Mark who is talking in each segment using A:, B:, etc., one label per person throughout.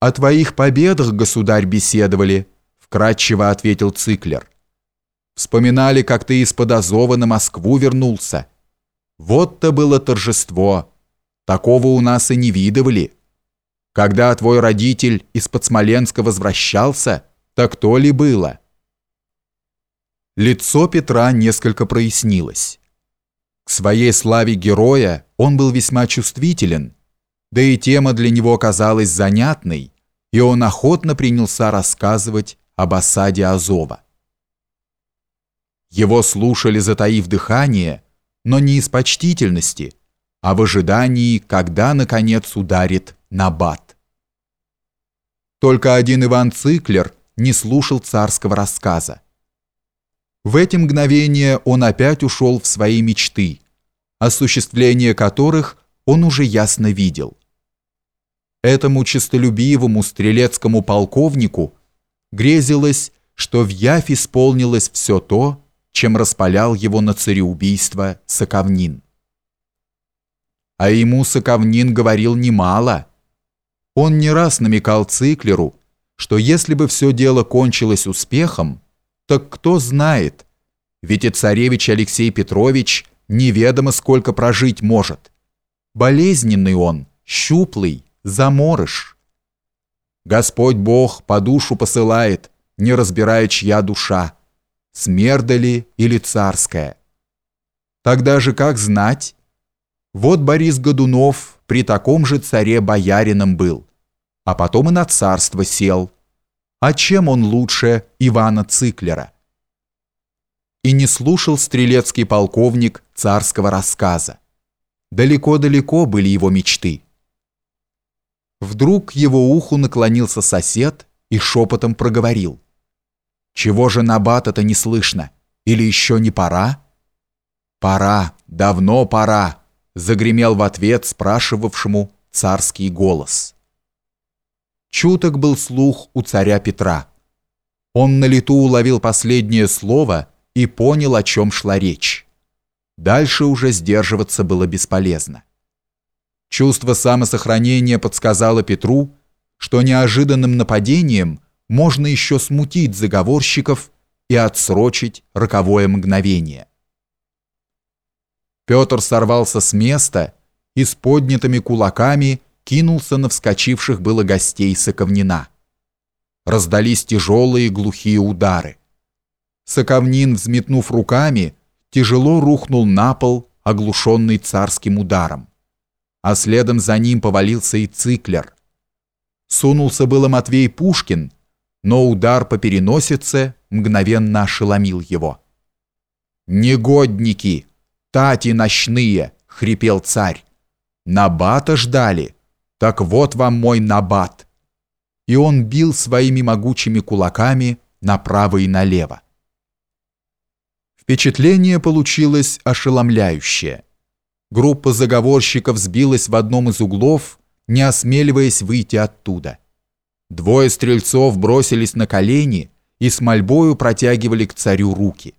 A: «О твоих победах, государь, беседовали», — вкратчиво ответил Циклер. «Вспоминали, как ты из-под Азова на Москву вернулся. Вот-то было торжество. Такого у нас и не видывали. Когда твой родитель из-под Смоленска возвращался, так то ли было?» Лицо Петра несколько прояснилось. К своей славе героя он был весьма чувствителен, да и тема для него оказалась занятной, и он охотно принялся рассказывать об осаде Азова. Его слушали, затаив дыхание, но не из почтительности, а в ожидании, когда, наконец, ударит Набат. Только один Иван Циклер не слушал царского рассказа. В эти мгновения он опять ушел в свои мечты, осуществление которых он уже ясно видел. Этому честолюбивому стрелецкому полковнику грезилось, что в явь исполнилось все то, чем распалял его на цареубийство Соковнин. А ему Соковнин говорил немало. Он не раз намекал Циклеру, что если бы все дело кончилось успехом, так кто знает, ведь и царевич Алексей Петрович неведомо сколько прожить может. Болезненный он, щуплый, заморыш. Господь Бог по душу посылает, не разбирая, чья душа, смерда ли или царская. Тогда же как знать? Вот Борис Годунов при таком же царе боярином был, а потом и на царство сел – а чем он лучше Ивана Циклера? И не слушал стрелецкий полковник царского рассказа. Далеко-далеко были его мечты. Вдруг к его уху наклонился сосед и шепотом проговорил. «Чего же Набата-то не слышно? Или еще не пора?» «Пора, давно пора», — загремел в ответ спрашивавшему царский голос. Чуток был слух у царя Петра. Он на лету уловил последнее слово и понял, о чем шла речь. Дальше уже сдерживаться было бесполезно. Чувство самосохранения подсказало Петру, что неожиданным нападением можно еще смутить заговорщиков и отсрочить роковое мгновение. Петр сорвался с места и с поднятыми кулаками кинулся на вскочивших было гостей Соковнина. Раздались тяжелые глухие удары. Соковнин, взметнув руками, тяжело рухнул на пол, оглушенный царским ударом. А следом за ним повалился и циклер. Сунулся было Матвей Пушкин, но удар по переносице мгновенно ошеломил его. «Негодники! Тати ночные!» — хрипел царь. «Набата ждали!» Так вот вам мой набат. И он бил своими могучими кулаками направо и налево. Впечатление получилось ошеломляющее. Группа заговорщиков сбилась в одном из углов, не осмеливаясь выйти оттуда. Двое стрельцов бросились на колени и с мольбою протягивали к царю руки.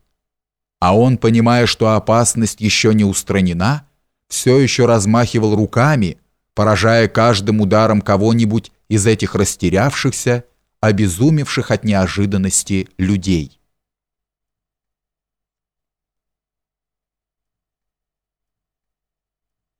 A: А он, понимая, что опасность еще не устранена, все еще размахивал руками, поражая каждым ударом кого-нибудь из этих растерявшихся, обезумевших от неожиданности людей.